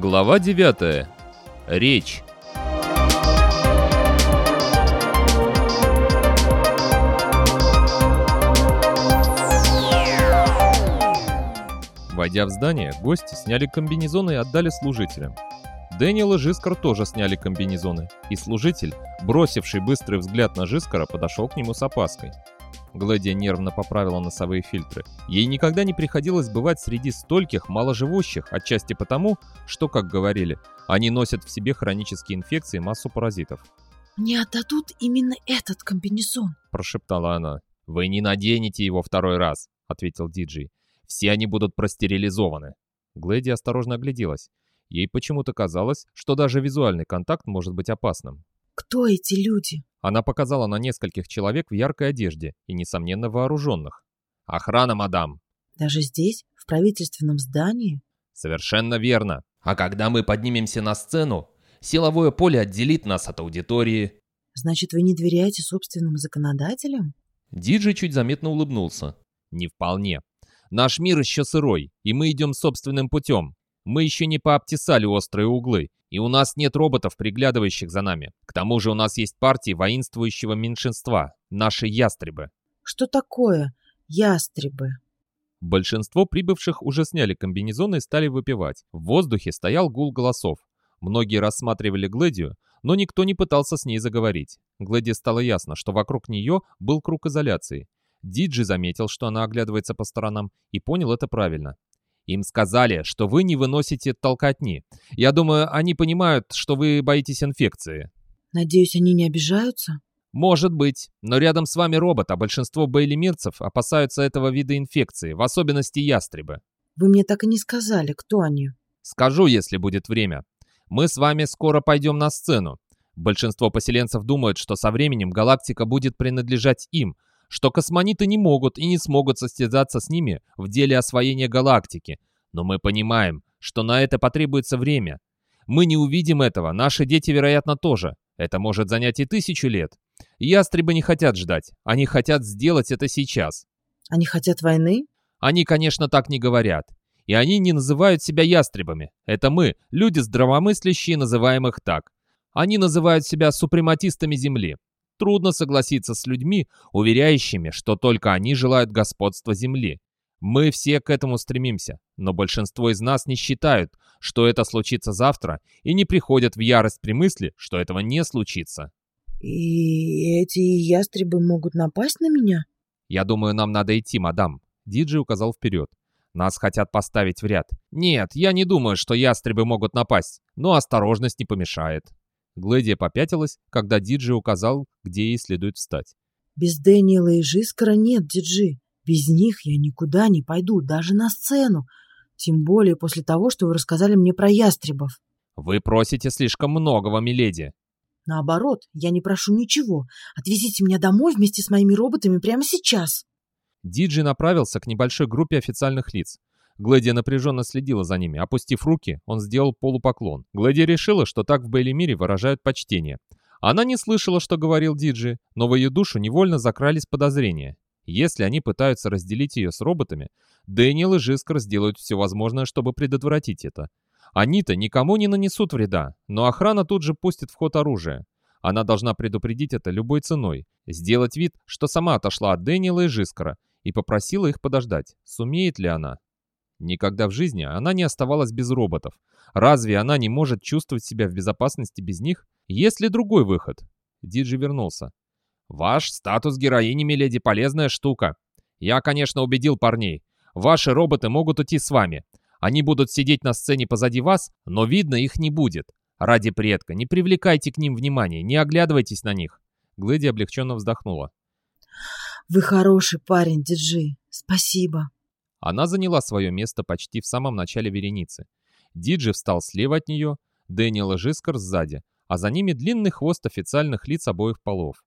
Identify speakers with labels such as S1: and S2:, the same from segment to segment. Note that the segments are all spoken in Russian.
S1: Глава 9. Речь. Войдя в здание, гости сняли комбинезоны и отдали служителям. Дэниел и Жискар тоже сняли комбинезоны, и служитель, бросивший быстрый взгляд на Жискара, подошел к нему с опаской. Глэдия нервно поправила носовые фильтры. Ей никогда не приходилось бывать среди стольких маложивущих, отчасти потому, что, как говорили, они носят в себе хронические инфекции и массу паразитов.
S2: «Мне отдадут именно этот комбинезон», —
S1: прошептала она. «Вы не наденете его второй раз», — ответил Диджей. «Все они будут простерилизованы». Глэди осторожно огляделась. Ей почему-то казалось, что даже визуальный контакт может быть опасным.
S2: «Кто эти люди?»
S1: Она показала на нескольких человек в яркой одежде и, несомненно, вооруженных. «Охрана, мадам!»
S2: «Даже здесь, в правительственном здании?»
S1: «Совершенно верно. А когда мы поднимемся на сцену, силовое поле отделит нас от аудитории».
S2: «Значит, вы не доверяете собственным законодателям?»
S1: Диджей чуть заметно улыбнулся. «Не вполне. Наш мир еще сырой, и мы идем собственным путем. Мы еще не пообтесали острые углы, и у нас нет роботов, приглядывающих за нами. К тому же у нас есть партии воинствующего меньшинства, наши ястребы.
S2: Что такое ястребы?
S1: Большинство прибывших уже сняли комбинезоны и стали выпивать. В воздухе стоял гул голосов. Многие рассматривали Глэдию, но никто не пытался с ней заговорить. Глэди стало ясно, что вокруг нее был круг изоляции. Диджи заметил, что она оглядывается по сторонам, и понял это правильно. Им сказали, что вы не выносите толкотни. Я думаю, они понимают, что вы боитесь инфекции.
S2: Надеюсь, они не обижаются?
S1: Может быть, но рядом с вами робот, а большинство бейлимирцев опасаются этого вида инфекции, в особенности ястребы.
S2: Вы мне так и не сказали, кто они.
S1: Скажу, если будет время. Мы с вами скоро пойдем на сцену. Большинство поселенцев думают, что со временем галактика будет принадлежать им, что космониты не могут и не смогут состязаться с ними в деле освоения галактики. Но мы понимаем, что на это потребуется время. Мы не увидим этого, наши дети, вероятно, тоже. Это может занять и тысячу лет. Ястребы не хотят ждать, они хотят сделать это сейчас.
S2: Они хотят войны?
S1: Они, конечно, так не говорят. И они не называют себя ястребами. Это мы, люди здравомыслящие, называем их так. Они называют себя супрематистами Земли. Трудно согласиться с людьми, уверяющими, что только они желают господства Земли. Мы все к этому стремимся, но большинство из нас не считают, что это случится завтра, и не приходят в ярость при мысли, что этого не случится.
S2: И эти ястребы могут напасть на меня?
S1: Я думаю, нам надо идти, мадам. Диджи указал вперед. Нас хотят поставить в ряд. Нет, я не думаю, что ястребы могут напасть, но осторожность не помешает. Глэдия попятилась, когда Диджи указал, где ей следует встать.
S2: «Без Дэниела и Жискара нет, Диджи. Без них я никуда не пойду, даже на сцену. Тем более после того, что вы рассказали мне про ястребов».
S1: «Вы просите слишком многого, миледи».
S2: «Наоборот, я не прошу ничего. Отвезите меня домой вместе с моими роботами прямо сейчас».
S1: Диджи направился к небольшой группе официальных лиц. Глэдия напряженно следила за ними. Опустив руки, он сделал полупоклон. Глэдия решила, что так в Бейли-мире выражают почтение. Она не слышала, что говорил Диджи, но в ее душу невольно закрались подозрения. Если они пытаются разделить ее с роботами, Дэниел и Жискар сделают все возможное, чтобы предотвратить это. Они-то никому не нанесут вреда, но охрана тут же пустит в ход оружие. Она должна предупредить это любой ценой, сделать вид, что сама отошла от Дэниела и Жискара и попросила их подождать. Сумеет ли она? Никогда в жизни она не оставалась без роботов. Разве она не может чувствовать себя в безопасности без них? Есть ли другой выход? Диджи вернулся. «Ваш статус героини, миледи, полезная штука. Я, конечно, убедил парней. Ваши роботы могут уйти с вами. Они будут сидеть на сцене позади вас, но видно их не будет. Ради предка, не привлекайте к ним внимания, не оглядывайтесь на них». Глэди облегченно вздохнула.
S2: «Вы хороший парень, Диджи. Спасибо».
S1: Она заняла свое место почти в самом начале вереницы. Диджи встал слева от нее, Дэниел Жискар сзади, а за ними длинный хвост официальных лиц обоих полов.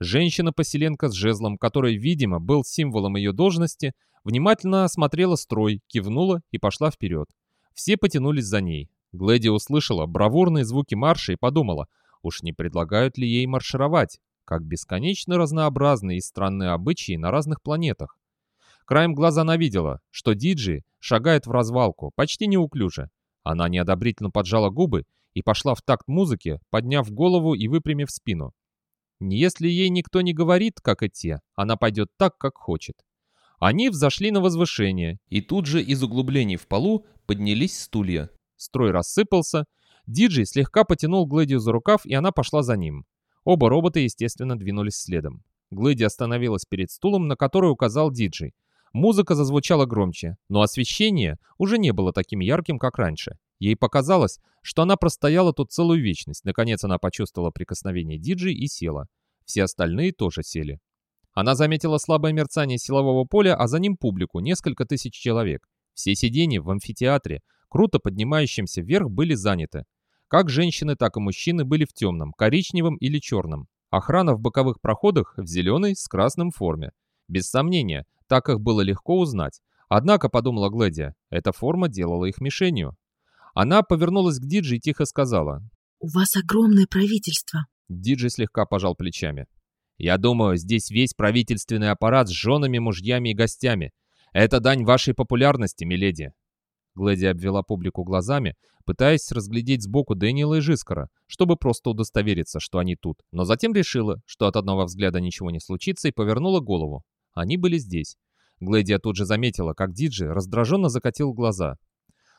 S1: Женщина-поселенка с жезлом, который, видимо, был символом ее должности, внимательно осмотрела строй, кивнула и пошла вперед. Все потянулись за ней. Глэди услышала бравурные звуки марша и подумала, уж не предлагают ли ей маршировать, как бесконечно разнообразные и странные обычаи на разных планетах. Краем глаза она видела, что Диджи шагает в развалку, почти неуклюже. Она неодобрительно поджала губы и пошла в такт музыки, подняв голову и выпрямив спину. Если ей никто не говорит, как и те, она пойдет так, как хочет. Они взошли на возвышение, и тут же из углублений в полу поднялись стулья. Строй рассыпался, Диджей слегка потянул Глэдию за рукав, и она пошла за ним. Оба робота, естественно, двинулись следом. Глэди остановилась перед стулом, на который указал Диджей. Музыка зазвучала громче, но освещение уже не было таким ярким, как раньше. Ей показалось, что она простояла тут целую вечность. Наконец она почувствовала прикосновение диджей и села. Все остальные тоже сели. Она заметила слабое мерцание силового поля, а за ним публику, несколько тысяч человек. Все сиденья в амфитеатре, круто поднимающимся вверх, были заняты. Как женщины, так и мужчины были в темном, коричневом или черном. Охрана в боковых проходах в зеленой с красным форме. Без сомнения, так их было легко узнать. Однако, подумала Глэдия, эта форма делала их мишенью. Она повернулась к Диджи и тихо сказала.
S2: «У вас огромное правительство».
S1: Диджи слегка пожал плечами. «Я думаю, здесь весь правительственный аппарат с женами, мужьями и гостями. Это дань вашей популярности, миледи». Глэди обвела публику глазами, пытаясь разглядеть сбоку Дэниела и Жискара, чтобы просто удостовериться, что они тут, но затем решила, что от одного взгляда ничего не случится, и повернула голову. Они были здесь. Глэдия тут же заметила, как Диджи раздраженно закатил глаза.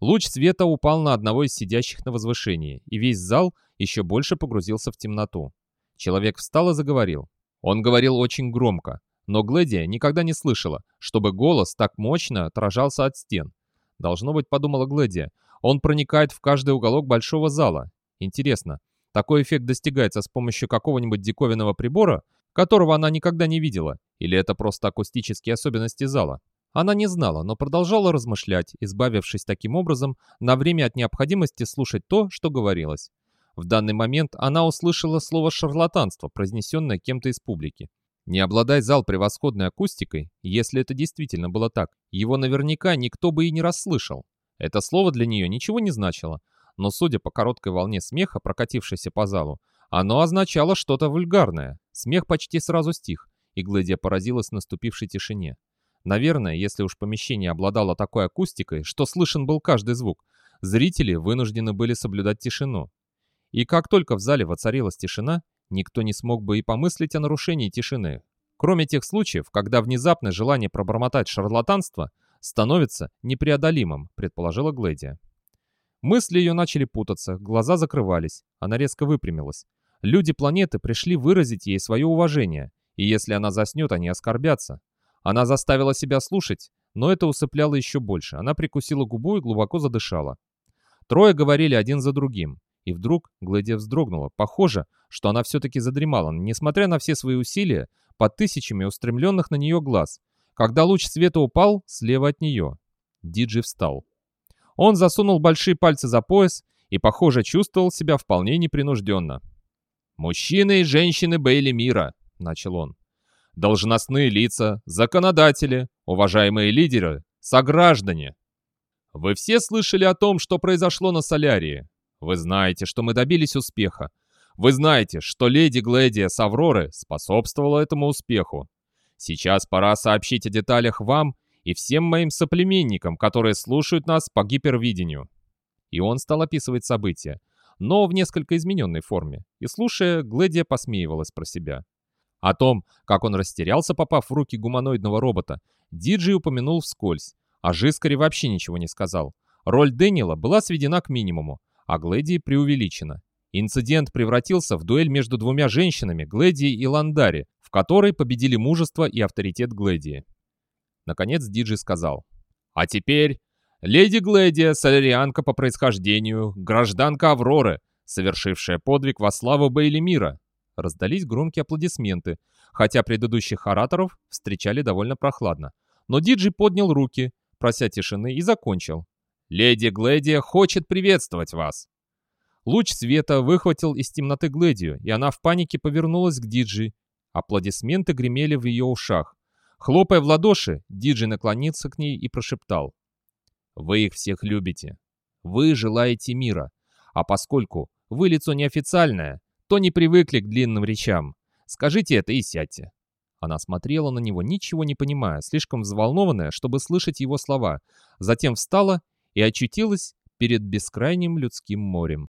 S1: Луч света упал на одного из сидящих на возвышении, и весь зал еще больше погрузился в темноту. Человек встал и заговорил. Он говорил очень громко, но Глэдия никогда не слышала, чтобы голос так мощно отражался от стен. Должно быть, подумала Глэдия, он проникает в каждый уголок большого зала. Интересно, такой эффект достигается с помощью какого-нибудь диковинного прибора, которого она никогда не видела, или это просто акустические особенности зала? Она не знала, но продолжала размышлять, избавившись таким образом на время от необходимости слушать то, что говорилось. В данный момент она услышала слово «шарлатанство», произнесенное кем-то из публики. Не обладая зал превосходной акустикой, если это действительно было так, его наверняка никто бы и не расслышал. Это слово для нее ничего не значило, но судя по короткой волне смеха, прокатившейся по залу, оно означало что-то вульгарное. Смех почти сразу стих, и Глэдия поразилась наступившей тишине. Наверное, если уж помещение обладало такой акустикой, что слышен был каждый звук, зрители вынуждены были соблюдать тишину. И как только в зале воцарилась тишина, никто не смог бы и помыслить о нарушении тишины. Кроме тех случаев, когда внезапное желание пробормотать шарлатанство становится непреодолимым, предположила Глэдия. Мысли ее начали путаться, глаза закрывались, она резко выпрямилась. Люди планеты пришли выразить ей свое уважение, и если она заснет, они оскорбятся. Она заставила себя слушать, но это усыпляло еще больше. Она прикусила губу и глубоко задышала. Трое говорили один за другим. И вдруг Глэдия вздрогнула. Похоже, что она все-таки задремала, несмотря на все свои усилия, под тысячами устремленных на нее глаз. Когда луч света упал, слева от нее. Диджи встал. Он засунул большие пальцы за пояс и, похоже, чувствовал себя вполне непринужденно. «Мужчины и женщины Бейли мира», — начал он должностные лица, законодатели, уважаемые лидеры, сограждане. Вы все слышали о том, что произошло на Солярии. Вы знаете, что мы добились успеха. Вы знаете, что леди Глэдия с Авроры способствовала этому успеху. Сейчас пора сообщить о деталях вам и всем моим соплеменникам, которые слушают нас по гипервидению. И он стал описывать события, но в несколько измененной форме. И слушая, Глэдия посмеивалась про себя. О том, как он растерялся, попав в руки гуманоидного робота, Диджей упомянул вскользь, а Жискаре вообще ничего не сказал. Роль Дэниела была сведена к минимуму, а Глэдии преувеличена. Инцидент превратился в дуэль между двумя женщинами, Глэдией и Ландари, в которой победили мужество и авторитет Глэдии. Наконец Диджи сказал. «А теперь, леди Глэдия, солярианка по происхождению, гражданка Авроры, совершившая подвиг во славу Бейли Мира, Раздались громкие аплодисменты, хотя предыдущих ораторов встречали довольно прохладно. Но Диджи поднял руки, прося тишины, и закончил. «Леди Глэдия хочет приветствовать вас!» Луч света выхватил из темноты Глэдию, и она в панике повернулась к Диджи. Аплодисменты гремели в ее ушах. Хлопая в ладоши, Диджи наклонился к ней и прошептал. «Вы их всех любите. Вы желаете мира. А поскольку вы лицо неофициальное, то не привыкли к длинным речам. Скажите это и сядьте». Она смотрела на него, ничего не понимая, слишком взволнованная, чтобы слышать его слова. Затем встала и очутилась перед бескрайним людским морем.